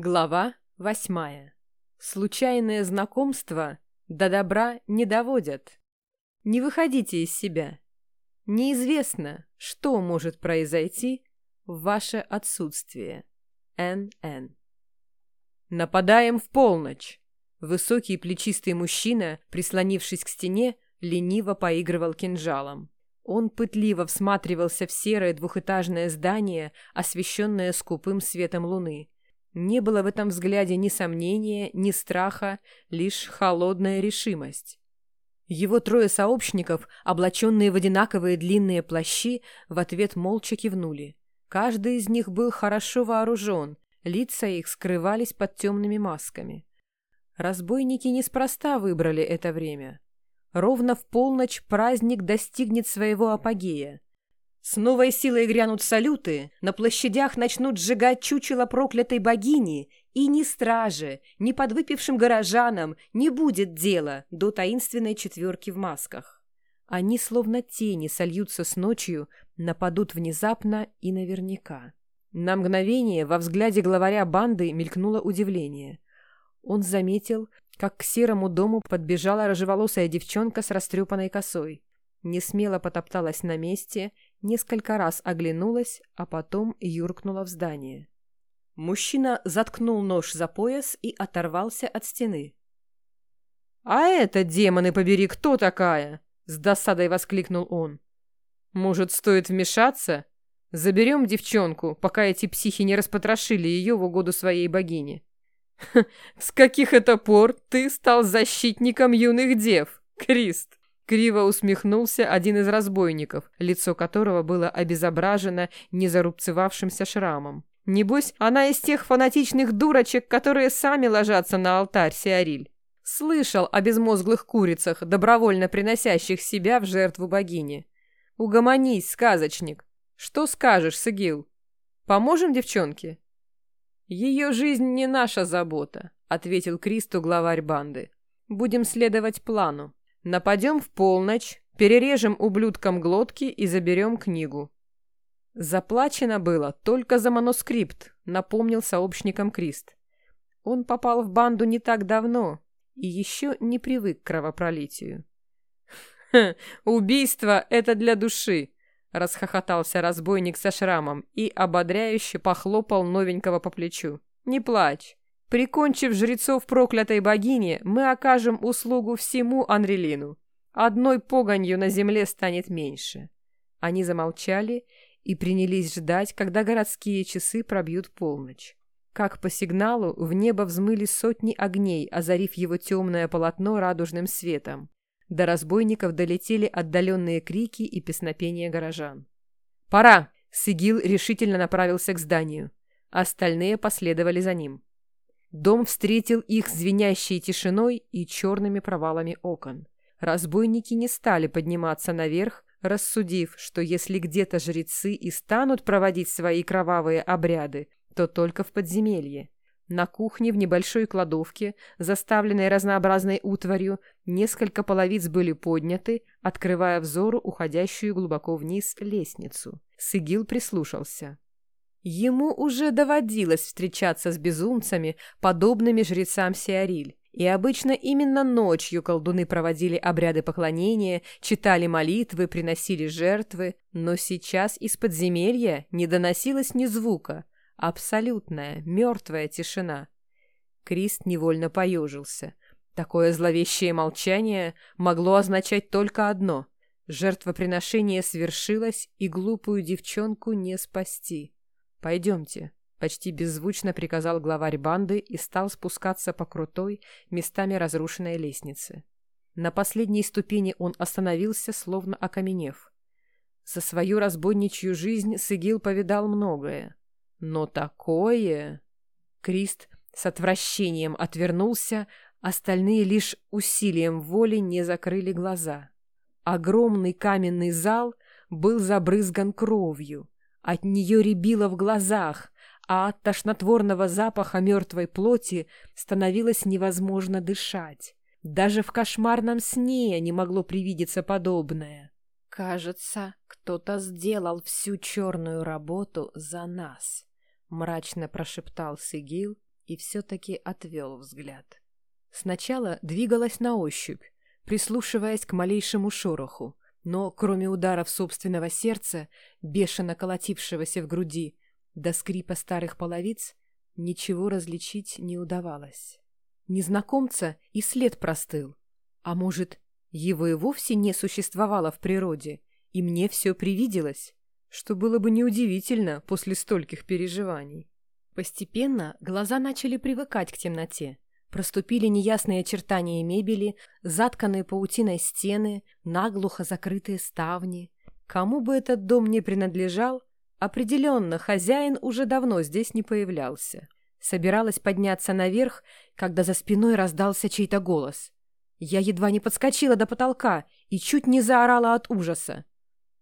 Глава восьмая. Случайное знакомство до добра не доводят. Не выходите из себя. Неизвестно, что может произойти в ваше отсутствие. Н.Н. Нападаем в полночь. Высокий плечистый мужчина, прислонившись к стене, лениво поигрывал кинжалом. Он пытливо всматривался в серое двухэтажное здание, освещенное скупым светом луны. Не было в этом взгляде ни сомнения, ни страха, лишь холодная решимость. Его трое сообщников, облаченные в одинаковые длинные плащи, в ответ молча кивнули. Каждый из них был хорошо вооружен, лица их скрывались под темными масками. Разбойники неспроста выбрали это время. Ровно в полночь праздник достигнет своего апогея. С новой силой грянут салюты, на площадях начнут сжигать чучело проклятой богини, и ни страже, ни подвыпившим горожанам не будет дела до таинственной четверки в масках. Они, словно тени, сольются с ночью, нападут внезапно и наверняка. На мгновение во взгляде главаря банды мелькнуло удивление. Он заметил, как к серому дому подбежала рыжеволосая девчонка с растрепанной косой. Несмело потопталась на месте, несколько раз оглянулась, а потом юркнула в здание. Мужчина заткнул нож за пояс и оторвался от стены. «А это, демоны побери, кто такая?» — с досадой воскликнул он. «Может, стоит вмешаться? Заберем девчонку, пока эти психи не распотрошили ее в угоду своей богине». «С каких это пор ты стал защитником юных дев, Крист?» Криво усмехнулся один из разбойников, лицо которого было обезображено незарубцевавшимся шрамом. Небось, она из тех фанатичных дурочек, которые сами ложатся на алтарь Сиариль. Слышал о безмозглых курицах, добровольно приносящих себя в жертву богине. Угомонись, сказочник. Что скажешь, Сигил? Поможем девчонке? «Ее жизнь не наша забота», — ответил Кристу главарь банды. «Будем следовать плану. Нападем в полночь, перережем ублюдкам глотки и заберем книгу». «Заплачено было только за манускрипт», — напомнил сообщникам Крист. Он попал в банду не так давно и еще не привык к кровопролитию. «Хм, убийство — это для души», — расхохотался разбойник со шрамом и ободряюще похлопал новенького по плечу. «Не плачь. Прикончив жрецов проклятой богини, мы окажем услугу всему Анрелину. Одной погонью на земле станет меньше». Они замолчали и принялись ждать, когда городские часы пробьют полночь. Как по сигналу в небо взмыли сотни огней, озарив его темное полотно радужным светом. До разбойников долетели отдаленные крики и песнопения горожан. «Пора!» — Сигил решительно направился к зданию. Остальные последовали за ним. Дом встретил их звенящей тишиной и черными провалами окон. Разбойники не стали подниматься наверх, рассудив, что если где-то жрецы и станут проводить свои кровавые обряды, то только в подземелье. На кухне в небольшой кладовке, заставленной разнообразной утварью, несколько половиц были подняты, открывая взору уходящую глубоко вниз лестницу. Сигил прислушался. Ему уже доводилось встречаться с безумцами, подобными жрецам Сиариль. И обычно именно ночью колдуны проводили обряды поклонения, читали молитвы, приносили жертвы, но сейчас из подземелья не доносилось ни звука, Абсолютная, мертвая тишина. Крист невольно поежился. Такое зловещее молчание могло означать только одно — жертвоприношение свершилось, и глупую девчонку не спасти. «Пойдемте», — почти беззвучно приказал главарь банды и стал спускаться по крутой, местами разрушенной лестнице. На последней ступени он остановился, словно окаменев. За свою разбойничью жизнь Сигил повидал многое. Но такое... Крист с отвращением отвернулся, остальные лишь усилием воли не закрыли глаза. Огромный каменный зал был забрызган кровью. От нее рябило в глазах, а от тошнотворного запаха мертвой плоти становилось невозможно дышать. Даже в кошмарном сне не могло привидеться подобное. «Кажется, кто-то сделал всю черную работу за нас», — мрачно прошептал Сигил и все-таки отвел взгляд. Сначала двигалась на ощупь, прислушиваясь к малейшему шороху, но кроме ударов собственного сердца, бешено колотившегося в груди, до скрипа старых половиц, ничего различить не удавалось. Незнакомца и след простыл. А может, его и вовсе не существовало в природе, и мне все привиделось, что было бы неудивительно после стольких переживаний. Постепенно глаза начали привыкать к темноте. Проступили неясные очертания мебели, затканные паутиной стены, наглухо закрытые ставни. Кому бы этот дом не принадлежал, определенно хозяин уже давно здесь не появлялся. Собиралась подняться наверх, когда за спиной раздался чей-то голос. Я едва не подскочила до потолка и чуть не заорала от ужаса.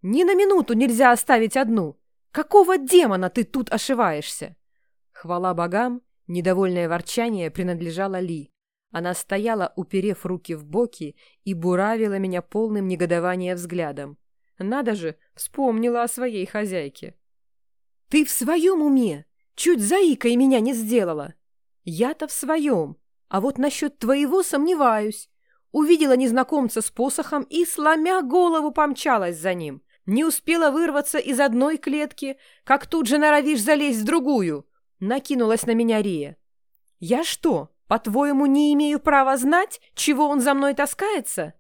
«Ни на минуту нельзя оставить одну! Какого демона ты тут ошиваешься?» Хвала богам, недовольное ворчание принадлежало Ли. Она стояла, уперев руки в боки, и буравила меня полным негодования взглядом. Надо же, вспомнила о своей хозяйке. «Ты в своем уме? Чуть заикой меня не сделала!» «Я-то в своем, а вот насчет твоего сомневаюсь. Увидела незнакомца с посохом и, сломя голову, помчалась за ним. Не успела вырваться из одной клетки, как тут же норовишь залезть в другую. Накинулась на меня Рия. «Я что, по-твоему, не имею права знать, чего он за мной таскается?»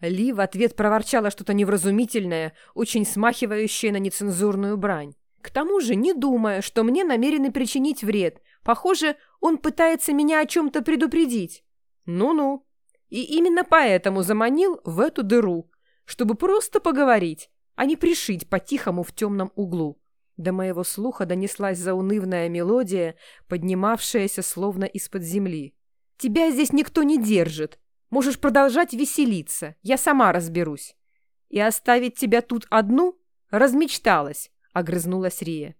Ли в ответ проворчала что-то невразумительное, очень смахивающее на нецензурную брань. К тому же, не думая, что мне намерены причинить вред, похоже, он пытается меня о чем-то предупредить. Ну-ну. И именно поэтому заманил в эту дыру, чтобы просто поговорить, а не пришить по-тихому в темном углу. До моего слуха донеслась заунывная мелодия, поднимавшаяся словно из-под земли. «Тебя здесь никто не держит. Можешь продолжать веселиться. Я сама разберусь. И оставить тебя тут одну? Размечталась», — огрызнулась Рия.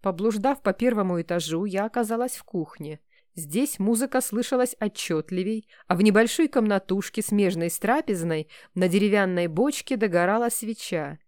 Поблуждав по первому этажу, я оказалась в кухне. Здесь музыка слышалась отчетливей, а в небольшой комнатушке, смежной с трапезной, на деревянной бочке догорала свеча.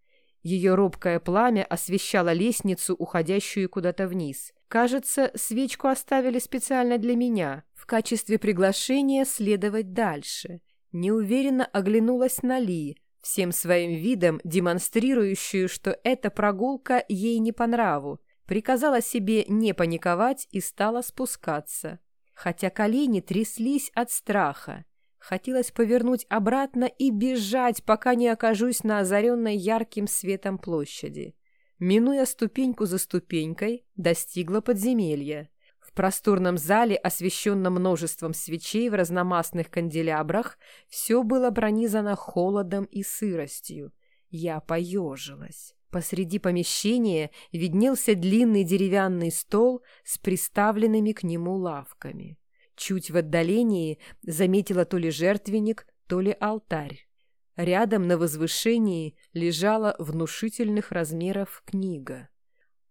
Ее робкое пламя освещало лестницу, уходящую куда-то вниз. Кажется, свечку оставили специально для меня, в качестве приглашения следовать дальше. Неуверенно оглянулась на Ли, всем своим видом демонстрирующую, что эта прогулка ей не по нраву. Приказала себе не паниковать и стала спускаться. Хотя колени тряслись от страха. Хотелось повернуть обратно и бежать, пока не окажусь на озаренной ярким светом площади. Минуя ступеньку за ступенькой, достигла подземелья. В просторном зале, освещенном множеством свечей в разномастных канделябрах, все было пронизано холодом и сыростью. Я поежилась. Посреди помещения виднелся длинный деревянный стол с приставленными к нему лавками. Чуть в отдалении заметила то ли жертвенник, то ли алтарь. Рядом на возвышении лежала внушительных размеров книга.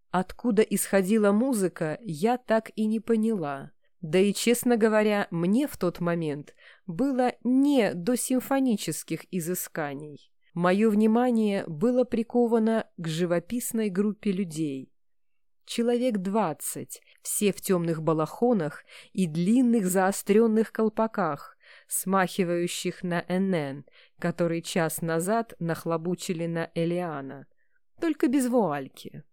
Откуда исходила музыка, я так и не поняла. Да и, честно говоря, мне в тот момент было не до симфонических изысканий. Мое внимание было приковано к живописной группе людей. Человек двадцать, все в темных балахонах и длинных заостренных колпаках, смахивающих на НН, который час назад нахлобучили на Элиана, только без вуальки.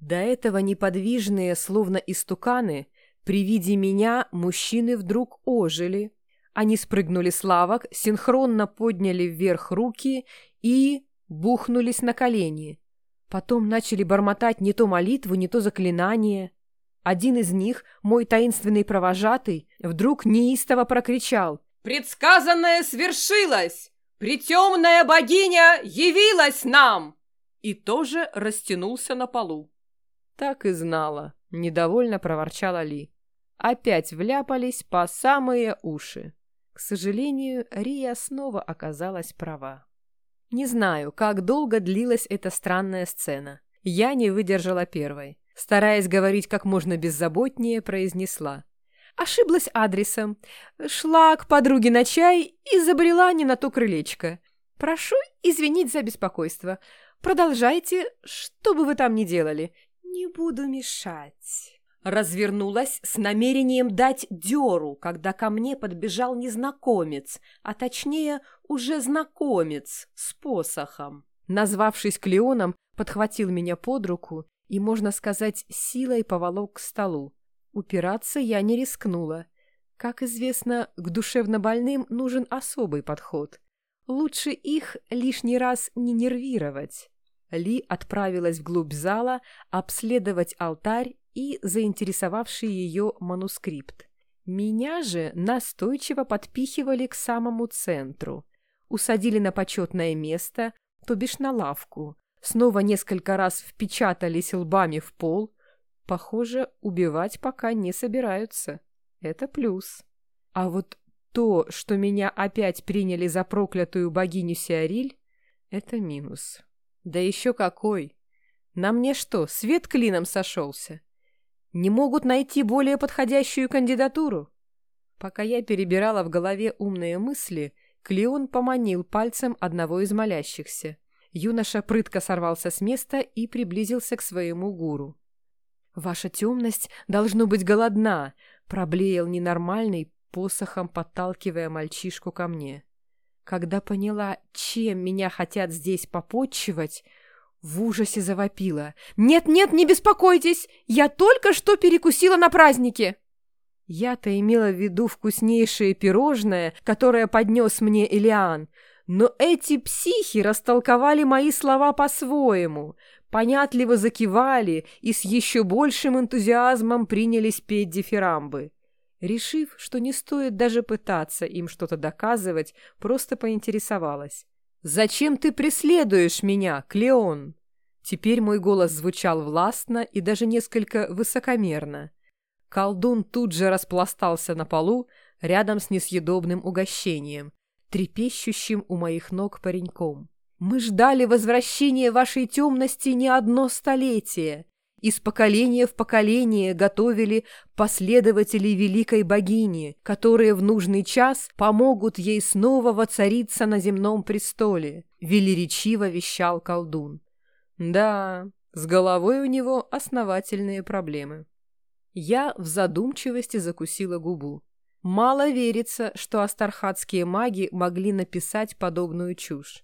До этого неподвижные, словно истуканы, при виде меня мужчины вдруг ожили. Они спрыгнули с лавок, синхронно подняли вверх руки и бухнулись на колени. Потом начали бормотать не то молитву, не то заклинание. Один из них, мой таинственный провожатый, вдруг неистово прокричал. «Предсказанное свершилось! Притемная богиня явилась нам!» И тоже растянулся на полу. Так и знала, недовольно проворчала Ли. Опять вляпались по самые уши. К сожалению, Рия снова оказалась права. Не знаю, как долго длилась эта странная сцена. Я не выдержала первой. Стараясь говорить как можно беззаботнее, произнесла. Ошиблась адресом. Шла к подруге на чай и забрела не на то крылечко. Прошу извинить за беспокойство. Продолжайте, что бы вы там ни делали. Не буду мешать. Развернулась с намерением дать дёру, когда ко мне подбежал незнакомец, а точнее уже знакомец с посохом. Назвавшись Клеоном, подхватил меня под руку и, можно сказать, силой поволок к столу. Упираться я не рискнула. Как известно, к душевнобольным нужен особый подход. Лучше их лишний раз не нервировать. Ли отправилась вглубь зала обследовать алтарь и заинтересовавший ее манускрипт. Меня же настойчиво подпихивали к самому центру. Усадили на почетное место, то бишь на лавку. Снова несколько раз впечатались лбами в пол. Похоже, убивать пока не собираются. Это плюс. А вот то, что меня опять приняли за проклятую богиню Сиариль, это минус. Да еще какой! На мне что, свет клином сошелся? Не могут найти более подходящую кандидатуру? Пока я перебирала в голове умные мысли, Клеон поманил пальцем одного из молящихся. Юноша прытко сорвался с места и приблизился к своему гуру. «Ваша темность должно быть голодна», — проблеял ненормальный, посохом подталкивая мальчишку ко мне. Когда поняла, чем меня хотят здесь попотчевать, в ужасе завопила. «Нет-нет, не беспокойтесь! Я только что перекусила на празднике!» Я-то имела в виду вкуснейшее пирожное, которое поднес мне Элиан, но эти психи растолковали мои слова по-своему, понятливо закивали и с еще большим энтузиазмом принялись петь дифирамбы. Решив, что не стоит даже пытаться им что-то доказывать, просто поинтересовалась. «Зачем ты преследуешь меня, Клеон?» Теперь мой голос звучал властно и даже несколько высокомерно. Колдун тут же распластался на полу рядом с несъедобным угощением, трепещущим у моих ног пареньком. «Мы ждали возвращения вашей темности не одно столетие. Из поколения в поколение готовили последователей великой богини, которые в нужный час помогут ей снова воцариться на земном престоле», — велеречиво вещал колдун. «Да, с головой у него основательные проблемы». Я в задумчивости закусила губу. Мало верится, что астархатские маги могли написать подобную чушь.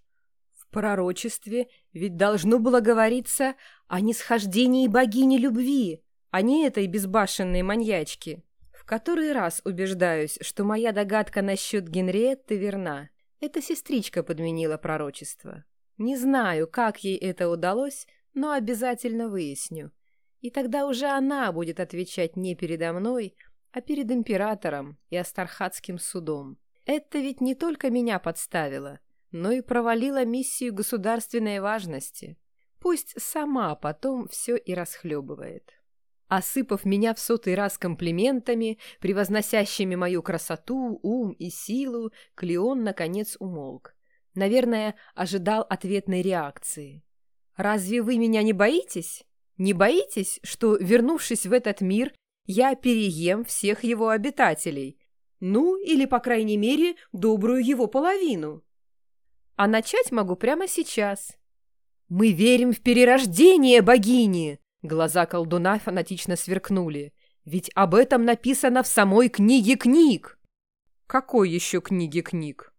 Пророчестве ведь должно было говориться о нисхождении богини любви, а не этой безбашенной маньячки. В который раз убеждаюсь, что моя догадка насчет Генриетты верна. Эта сестричка подменила пророчество. Не знаю, как ей это удалось, но обязательно выясню. И тогда уже она будет отвечать не передо мной, а перед императором и Астархатским судом. Это ведь не только меня подставило, но и провалило миссию государственной важности. Пусть сама потом все и расхлебывает. Осыпав меня в сотый раз комплиментами, превозносящими мою красоту, ум и силу, Клеон, наконец, умолк. Наверное, ожидал ответной реакции. «Разве вы меня не боитесь? Не боитесь, что, вернувшись в этот мир, я переем всех его обитателей? Ну, или, по крайней мере, добрую его половину?» А начать могу прямо сейчас. «Мы верим в перерождение богини!» Глаза колдуна фанатично сверкнули. «Ведь об этом написано в самой книге книг!» «Какой еще книге книг?»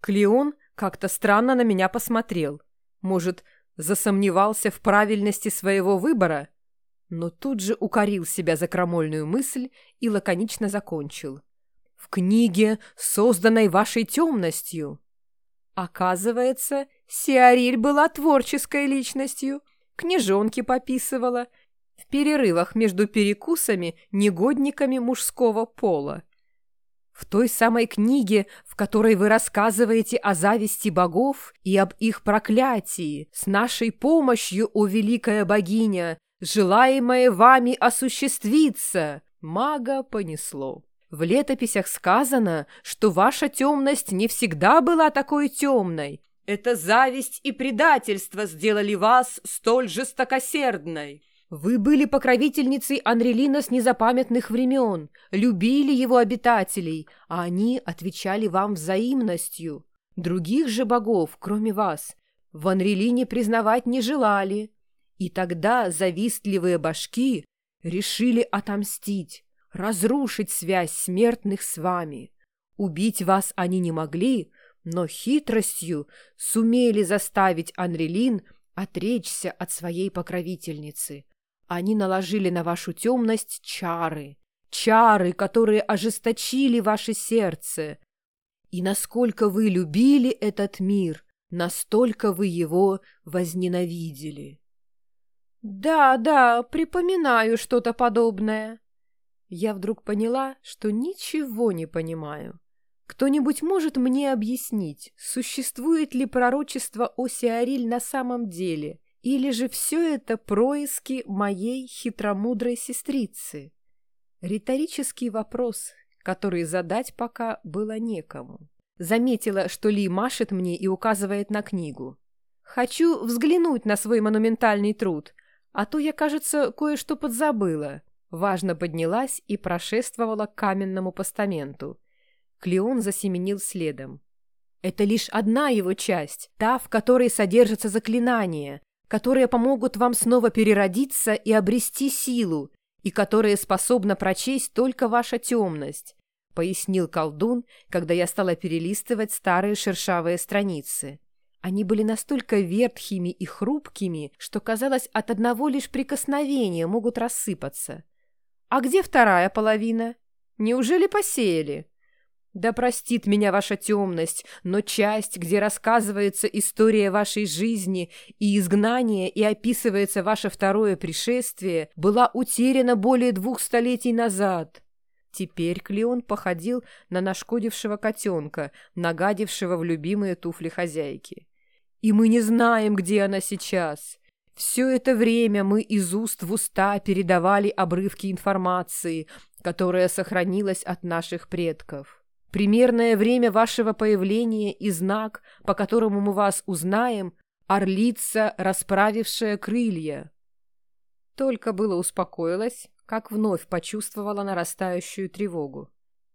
Клеон как-то странно на меня посмотрел. Может, засомневался в правильности своего выбора? Но тут же укорил себя за крамольную мысль и лаконично закончил. «В книге, созданной вашей темностью!» Оказывается, Сиариль была творческой личностью, книжонки пописывала, в перерывах между перекусами негодниками мужского пола. В той самой книге, в которой вы рассказываете о зависти богов и об их проклятии, с нашей помощью, о великая богиня, желаемое вами осуществиться, мага понесло. В летописях сказано, что ваша темность не всегда была такой темной. Это зависть и предательство сделали вас столь жестокосердной. Вы были покровительницей Анрелина с незапамятных времен, любили его обитателей, а они отвечали вам взаимностью. Других же богов, кроме вас, в Анрелине признавать не желали. И тогда завистливые башки решили отомстить, разрушить связь смертных с вами. Убить вас они не могли, но хитростью сумели заставить Анрелин отречься от своей покровительницы. Они наложили на вашу темность чары, чары, которые ожесточили ваше сердце. И насколько вы любили этот мир, настолько вы его возненавидели. «Да, да, припоминаю что-то подобное». Я вдруг поняла, что ничего не понимаю. Кто-нибудь может мне объяснить, существует ли пророчество о Сиариль на самом деле, или же все это происки моей хитромудрой сестрицы? Риторический вопрос, который задать пока было некому. Заметила, что Ли машет мне и указывает на книгу. «Хочу взглянуть на свой монументальный труд, а то я, кажется, кое-что подзабыла». Важно поднялась и прошествовала к каменному постаменту. Клеон засеменил следом. Это лишь одна его часть, та, в которой содержатся заклинания, которые помогут вам снова переродиться и обрести силу, и которые способна прочесть только ваша темность, пояснил колдун, когда я стала перелистывать старые шершавые страницы. Они были настолько ветхими и хрупкими, что, казалось, от одного лишь прикосновения могут рассыпаться. «А где вторая половина? Неужели посеяли?» Да простит меня ваша темность, но часть, где рассказывается история вашей жизни и изгнания и описывается ваше второе пришествие, была утеряна более двух столетий назад. Теперь Клеон походил на нашкодившего котенка, нагадившего в любимые туфли хозяйки. И мы не знаем, где она сейчас. Все это время мы из уст в уста передавали обрывки информации, которая сохранилась от наших предков. Примерное время вашего появления и знак, по которому мы вас узнаем, орлица, расправившая крылья. Только было успокоилась, как вновь почувствовала нарастающую тревогу.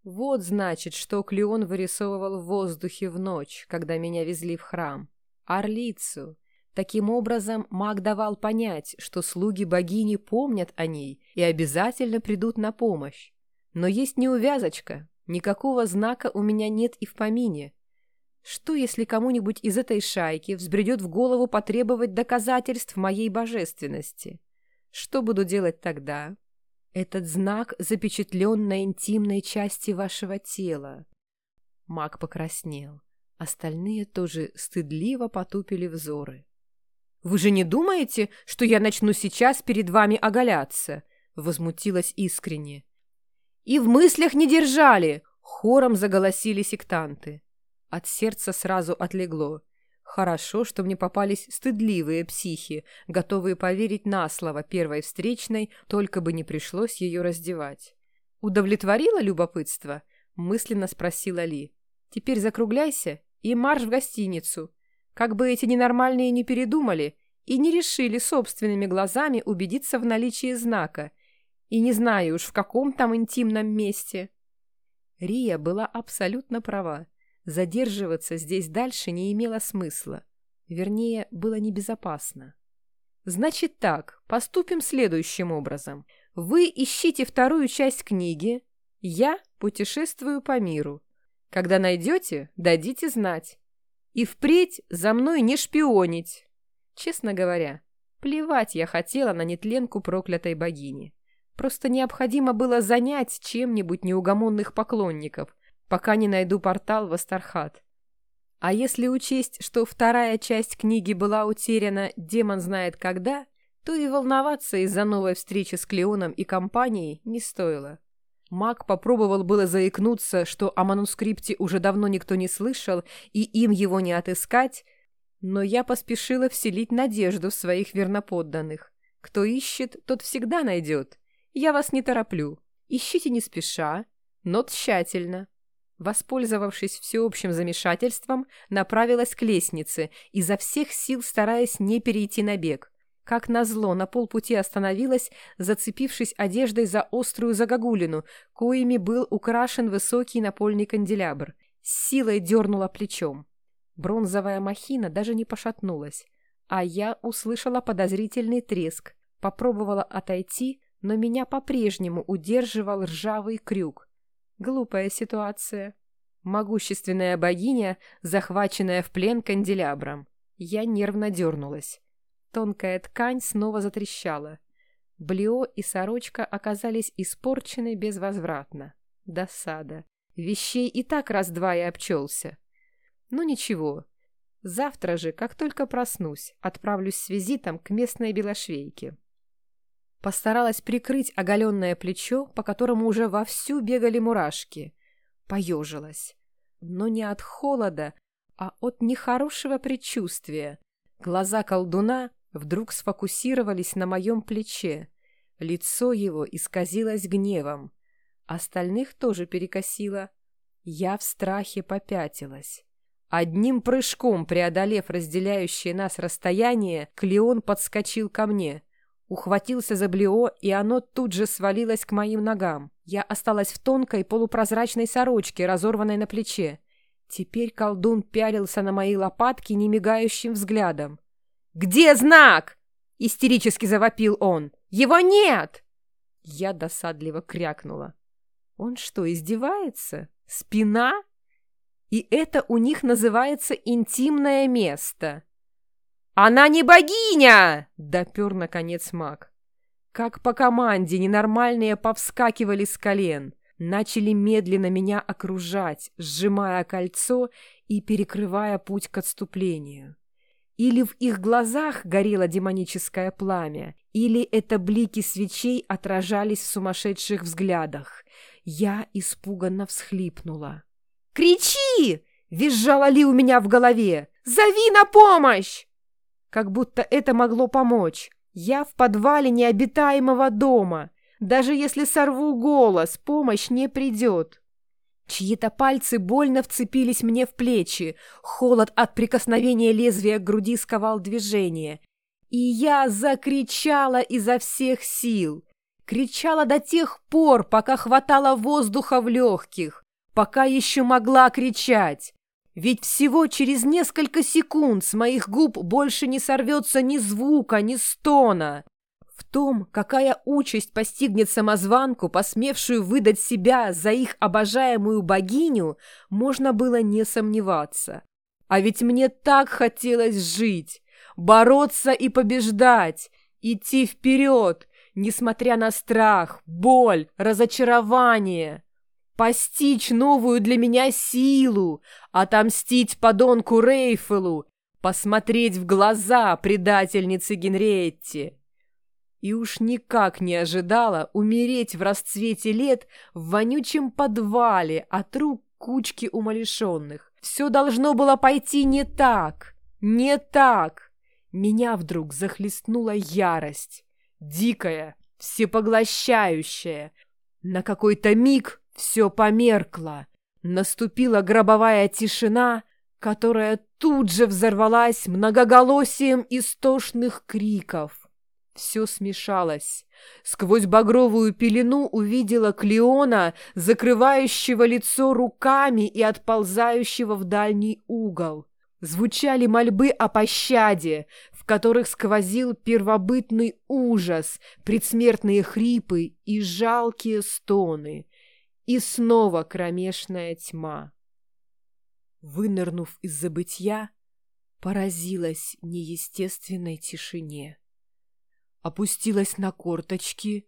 Вот, значит, что Клеон вырисовывал в воздухе в ночь, когда меня везли в храм. Орлицу. Таким образом, маг давал понять, что слуги богини помнят о ней и обязательно придут на помощь. Но есть неувязочка, Никакого знака у меня нет и в помине. Что, если кому-нибудь из этой шайки взбредет в голову потребовать доказательств моей божественности? Что буду делать тогда? Этот знак запечатлен на интимной части вашего тела. Маг покраснел. Остальные тоже стыдливо потупили взоры. «Вы же не думаете, что я начну сейчас перед вами оголяться?» Возмутилась искренне. «И в мыслях не держали!» — хором заголосили сектанты. От сердца сразу отлегло. Хорошо, что мне попались стыдливые психи, готовые поверить на слово первой встречной, только бы не пришлось ее раздевать. «Удовлетворило любопытство?» — мысленно спросила Ли. «Теперь закругляйся и марш в гостиницу. Как бы эти ненормальные не передумали и не решили собственными глазами убедиться в наличии знака — и не знаю уж в каком там интимном месте. Рия была абсолютно права. Задерживаться здесь дальше не имело смысла. Вернее, было небезопасно. Значит так, поступим следующим образом. Вы ищите вторую часть книги, я путешествую по миру. Когда найдете, дадите знать. И впредь за мной не шпионить. Честно говоря, плевать я хотела на нетленку проклятой богини. Просто необходимо было занять чем-нибудь неугомонных поклонников, пока не найду портал в Астархат. А если учесть, что вторая часть книги была утеряна демон знает когда, то и волноваться из-за новой встречи с Клеоном и компанией не стоило. Маг попробовал было заикнуться, что о манускрипте уже давно никто не слышал и им его не отыскать, но я поспешила вселить надежду в своих верноподданных. Кто ищет, тот всегда найдет. Я вас не тороплю. Ищите не спеша, но тщательно. Воспользовавшись всеобщим замешательством, направилась к лестнице, изо всех сил стараясь не перейти на бег. Как назло, на полпути остановилась, зацепившись одеждой за острую загогулину, коими был украшен высокий напольный канделябр. С силой дернула плечом. Бронзовая махина даже не пошатнулась, а я услышала подозрительный треск, попробовала отойти, но меня по-прежнему удерживал ржавый крюк. Глупая ситуация. Могущественная богиня, захваченная в плен канделябром. Я нервно дернулась. Тонкая ткань снова затрещала. Блео и сорочка оказались испорчены безвозвратно. Досада. Вещей и так раз-два и обчелся. Ну ничего. Завтра же, как только проснусь, отправлюсь с визитом к местной белошвейке. Постаралась прикрыть оголенное плечо, по которому уже вовсю бегали мурашки. Поежилась. Но не от холода, а от нехорошего предчувствия. Глаза колдуна вдруг сфокусировались на моем плече. Лицо его исказилось гневом. Остальных тоже перекосило. Я в страхе попятилась. Одним прыжком преодолев разделяющее нас расстояние, Клеон подскочил ко мне — Ухватился за блео, и оно тут же свалилось к моим ногам. Я осталась в тонкой полупрозрачной сорочке, разорванной на плече. Теперь колдун пялился на мои лопатки немигающим взглядом. «Где знак?» — истерически завопил он. «Его нет!» Я досадливо крякнула. «Он что, издевается? Спина?» И это у них называется интимное место. «Она не богиня!» — допер, наконец, маг. Как по команде ненормальные повскакивали с колен, начали медленно меня окружать, сжимая кольцо и перекрывая путь к отступлению. Или в их глазах горело демоническое пламя, или это блики свечей отражались в сумасшедших взглядах. Я испуганно всхлипнула. «Кричи!» — визжала Ли у меня в голове. «Зови на помощь!» Как будто это могло помочь. Я в подвале необитаемого дома. Даже если сорву голос, помощь не придет. Чьи-то пальцы больно вцепились мне в плечи. Холод от прикосновения лезвия к груди сковал движение. И я закричала изо всех сил. Кричала до тех пор, пока хватало воздуха в легких, пока еще могла кричать. Ведь всего через несколько секунд с моих губ больше не сорвется ни звука, ни стона. В том, какая участь постигнет самозванку, посмевшую выдать себя за их обожаемую богиню, можно было не сомневаться. А ведь мне так хотелось жить, бороться и побеждать, идти вперед, несмотря на страх, боль, разочарование постичь новую для меня силу, отомстить подонку Рейфелу, посмотреть в глаза предательнице Генриетти. И уж никак не ожидала умереть в расцвете лет в вонючем подвале от рук кучки умалишенных. Все должно было пойти не так, не так. Меня вдруг захлестнула ярость, дикая, всепоглощающая. На какой-то миг все померкло. Наступила гробовая тишина, которая тут же взорвалась многоголосием истошных криков. Все смешалось. Сквозь багровую пелену увидела Клеона, закрывающего лицо руками и отползающего в дальний угол. Звучали мольбы о пощаде, в которых сквозил первобытный ужас, предсмертные хрипы и жалкие стоны. И снова кромешная тьма. Вынырнув из забытья, поразилась неестественной тишине. Опустилась на корточки,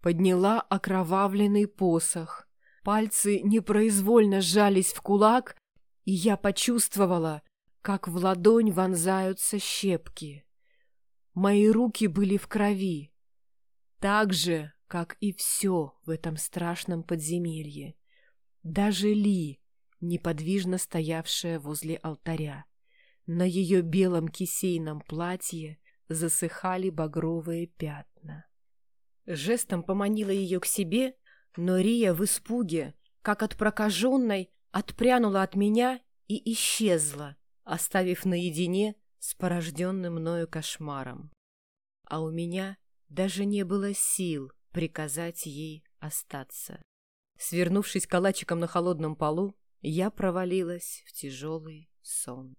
подняла окровавленный посох. Пальцы непроизвольно сжались в кулак, и я почувствовала, как в ладонь вонзаются щепки. Мои руки были в крови. Так же, как и все в этом страшном подземелье. Даже Ли, неподвижно стоявшая возле алтаря. На ее белом кисейном платье засыхали багровые пятна. Жестом поманила ее к себе, но Рия в испуге, как от прокаженной, отпрянула от меня и исчезла, оставив наедине с порожденным мною кошмаром. А у меня даже не было сил приказать ей остаться. Свернувшись калачиком на холодном полу, я провалилась в тяжелый сон.